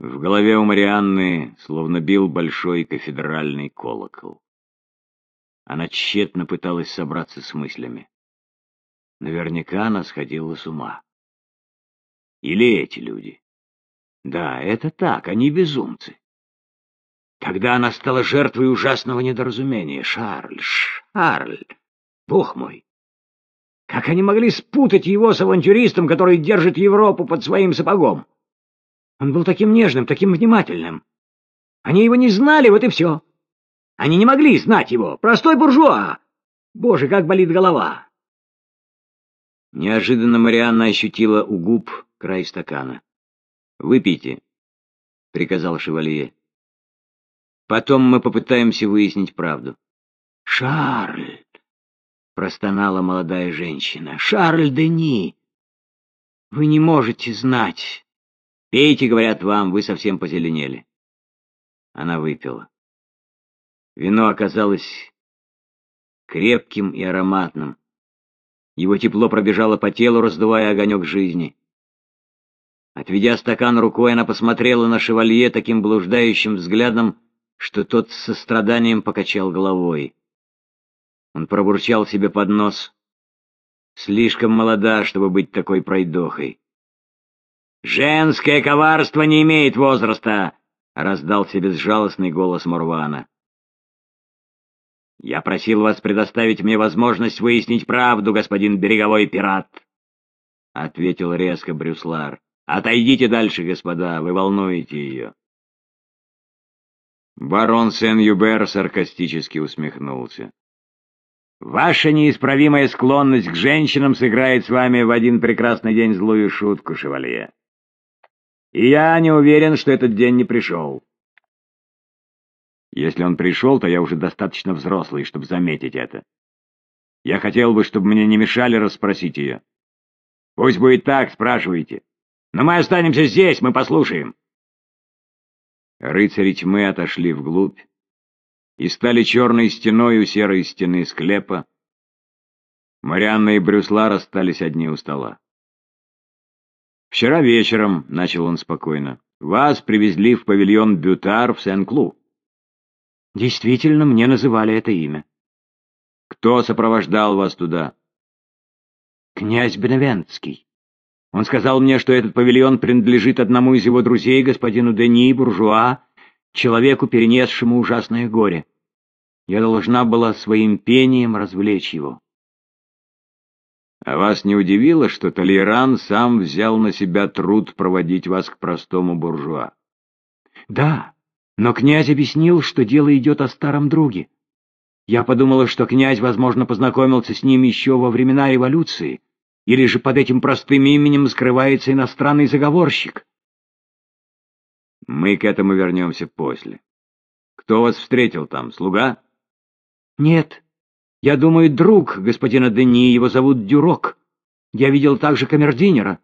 В голове у Марианны словно бил большой кафедральный колокол. Она тщетно пыталась собраться с мыслями. Наверняка она сходила с ума. Или эти люди. Да, это так, они безумцы. Когда она стала жертвой ужасного недоразумения. Шарль, Шарль, бог мой! Как они могли спутать его с авантюристом, который держит Европу под своим сапогом? Он был таким нежным, таким внимательным. Они его не знали, вот и все. Они не могли знать его. Простой буржуа. Боже, как болит голова. Неожиданно Марианна ощутила у губ край стакана. «Выпейте», — приказал шевалье. «Потом мы попытаемся выяснить правду». «Шарль!» — простонала молодая женщина. «Шарль Дени! Вы не можете знать. Пейте, говорят вам, вы совсем позеленели. Она выпила. Вино оказалось крепким и ароматным. Его тепло пробежало по телу, раздувая огонек жизни. Отведя стакан рукой, она посмотрела на шевалье таким блуждающим взглядом, что тот с состраданием покачал головой. Он пробурчал себе под нос. Слишком молода, чтобы быть такой пройдохой. «Женское коварство не имеет возраста!» — раздался безжалостный голос Мурвана. «Я просил вас предоставить мне возможность выяснить правду, господин береговой пират!» — ответил резко Брюслар. «Отойдите дальше, господа, вы волнуете ее!» Барон Сен-Юбер саркастически усмехнулся. «Ваша неисправимая склонность к женщинам сыграет с вами в один прекрасный день злую шутку, шевалье. И я не уверен, что этот день не пришел. Если он пришел, то я уже достаточно взрослый, чтобы заметить это. Я хотел бы, чтобы мне не мешали расспросить ее. Пусть будет так, спрашивайте. Но мы останемся здесь, мы послушаем. Рыцари тьмы отошли вглубь и стали черной стеной у серой стены склепа. Марианна и Брюсла расстались одни у стола. «Вчера вечером», — начал он спокойно, — «вас привезли в павильон Бютар в Сен-Клу». «Действительно, мне называли это имя». «Кто сопровождал вас туда?» «Князь Беневентский. Он сказал мне, что этот павильон принадлежит одному из его друзей, господину Дени, буржуа, человеку, перенесшему ужасное горе. Я должна была своим пением развлечь его». А вас не удивило, что Толеран сам взял на себя труд проводить вас к простому буржуа? Да, но князь объяснил, что дело идет о старом друге. Я подумала, что князь, возможно, познакомился с ним еще во времена революции, или же под этим простым именем скрывается иностранный заговорщик. Мы к этому вернемся после. Кто вас встретил там, слуга? Нет, я думаю, друг господина Дени, его зовут Дюрок. Я видел также камердинера.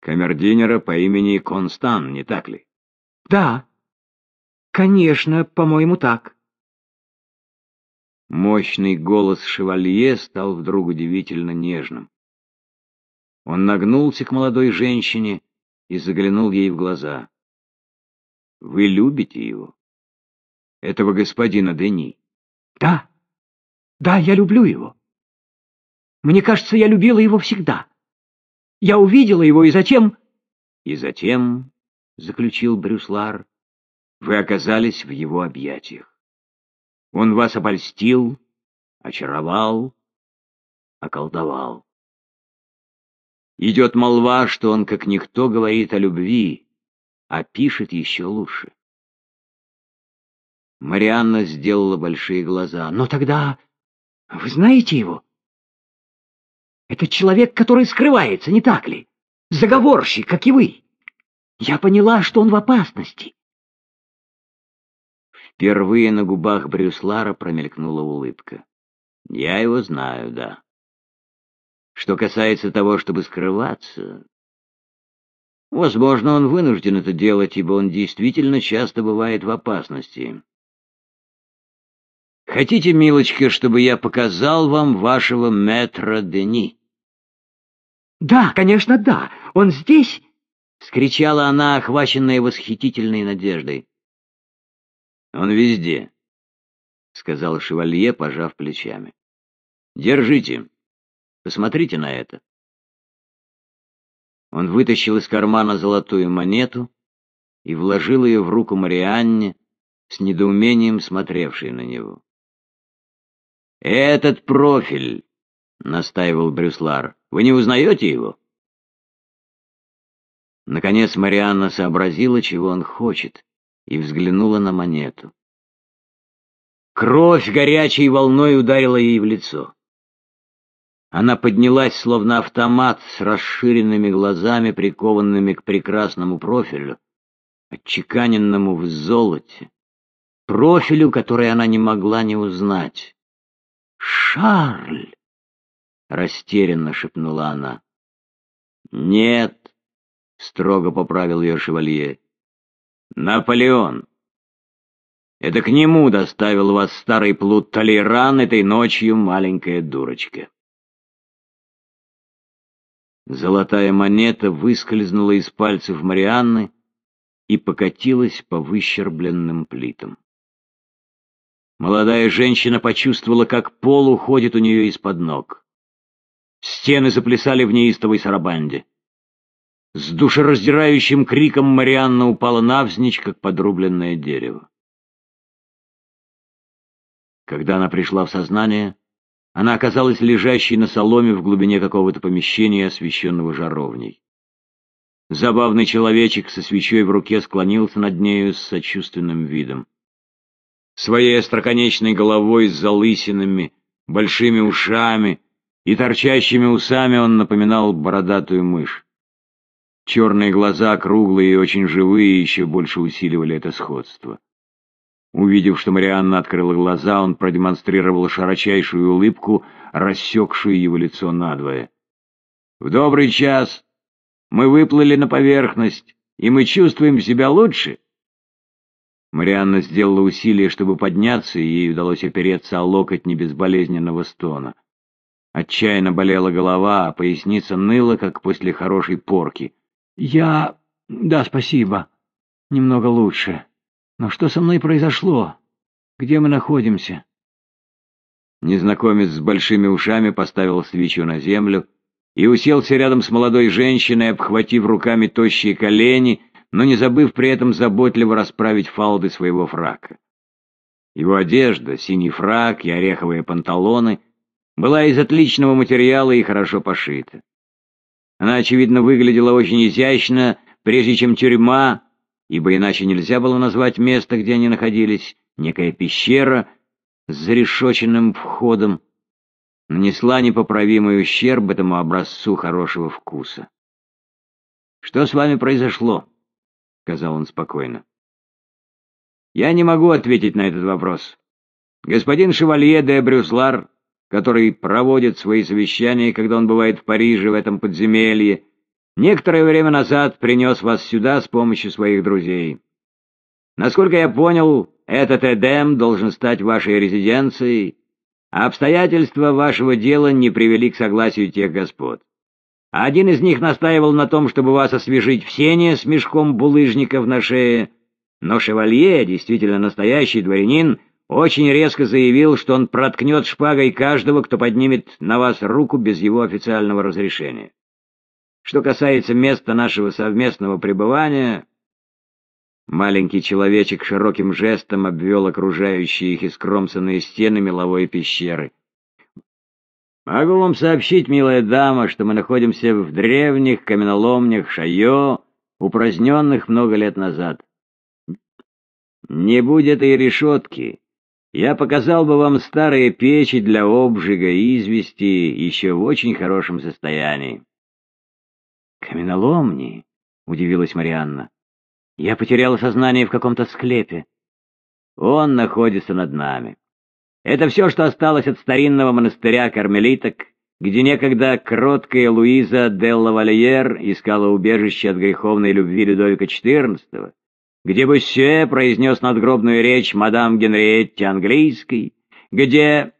Камердинера по имени Констан, не так ли? Да. Конечно, по-моему, так. Мощный голос шевалье стал вдруг удивительно нежным. Он нагнулся к молодой женщине и заглянул ей в глаза. «Вы любите его? Этого господина Дени?» «Да». Да, я люблю его. Мне кажется, я любила его всегда. Я увидела его, и затем... И затем, — заключил Брюслар, — вы оказались в его объятиях. Он вас обольстил, очаровал, околдовал. Идет молва, что он как никто говорит о любви, а пишет еще лучше. Марианна сделала большие глаза. «Но тогда вы знаете его? Это человек, который скрывается, не так ли? Заговорщик, как и вы. Я поняла, что он в опасности. Впервые на губах Брюслара промелькнула улыбка. Я его знаю, да. Что касается того, чтобы скрываться... Возможно, он вынужден это делать, ибо он действительно часто бывает в опасности. Хотите, милочка, чтобы я показал вам вашего метра Дени? Да, конечно, да. Он здесь? — с вскричала она, охваченная восхитительной надеждой. «Он везде», — сказал шевалье, пожав плечами. «Держите. Посмотрите на это». Он вытащил из кармана золотую монету и вложил ее в руку Марианне, с недоумением смотревшей на него. «Этот профиль», — настаивал Брюслар, — «вы не узнаете его?» Наконец Марианна сообразила, чего он хочет, и взглянула на монету. Кровь горячей волной ударила ей в лицо. Она поднялась, словно автомат, с расширенными глазами, прикованными к прекрасному профилю, отчеканенному в золоте, профилю, который она не могла не узнать. «Шарль!» — растерянно шепнула она. «Нет», — строго поправил ее шевалье, — «Наполеон». Это к нему доставил вас старый плут Толеран этой ночью, маленькая дурочка. Золотая монета выскользнула из пальцев Марианны и покатилась по выщербленным плитам. Молодая женщина почувствовала, как пол уходит у нее из-под ног. Стены заплясали в неистовой сарабанде. С душераздирающим криком Марианна упала навзничь, как подрубленное дерево. Когда она пришла в сознание, она оказалась лежащей на соломе в глубине какого-то помещения, освещенного жаровней. Забавный человечек со свечой в руке склонился над нею с сочувственным видом. Своей остроконечной головой с залысинами, большими ушами и торчащими усами он напоминал бородатую мышь. Черные глаза, круглые и очень живые, еще больше усиливали это сходство. Увидев, что Марианна открыла глаза, он продемонстрировал широчайшую улыбку, рассекшую его лицо надвое. «В добрый час мы выплыли на поверхность, и мы чувствуем себя лучше». Марианна сделала усилие, чтобы подняться, и ей удалось опереться о локоть небезболезненного стона. Отчаянно болела голова, а поясница ныла, как после хорошей порки. «Я... да, спасибо. Немного лучше». Но что со мной произошло? Где мы находимся? Незнакомец с большими ушами поставил свечу на землю и уселся рядом с молодой женщиной, обхватив руками тощие колени, но не забыв при этом заботливо расправить фалды своего фрака. Его одежда, синий фрак и ореховые панталоны, была из отличного материала и хорошо пошита. Она, очевидно, выглядела очень изящно, прежде чем тюрьма ибо иначе нельзя было назвать место, где они находились, некая пещера с зарешоченным входом, нанесла непоправимый ущерб этому образцу хорошего вкуса. «Что с вами произошло?» — сказал он спокойно. «Я не могу ответить на этот вопрос. Господин Шевалье де Брюслар, который проводит свои совещания, когда он бывает в Париже в этом подземелье, Некоторое время назад принес вас сюда с помощью своих друзей. Насколько я понял, этот Эдем должен стать вашей резиденцией, а обстоятельства вашего дела не привели к согласию тех господ. Один из них настаивал на том, чтобы вас освежить в сене с мешком булыжников на шее, но шевалье, действительно настоящий дворянин, очень резко заявил, что он проткнет шпагой каждого, кто поднимет на вас руку без его официального разрешения. Что касается места нашего совместного пребывания, маленький человечек широким жестом обвел окружающие их искромсанные стены меловой пещеры. Могу вам сообщить, милая дама, что мы находимся в древних каменоломнях Шайо, упраздненных много лет назад. Не будь этой решетки, я показал бы вам старые печи для обжига и извести еще в очень хорошем состоянии. «Каменоломни?» — удивилась Марианна. «Я потеряла сознание в каком-то склепе. Он находится над нами. Это все, что осталось от старинного монастыря кармелиток, где некогда кроткая Луиза де Лавальер искала убежище от греховной любви Людовика XIV, где Буссюэ произнес надгробную речь мадам Генриетте Английской, где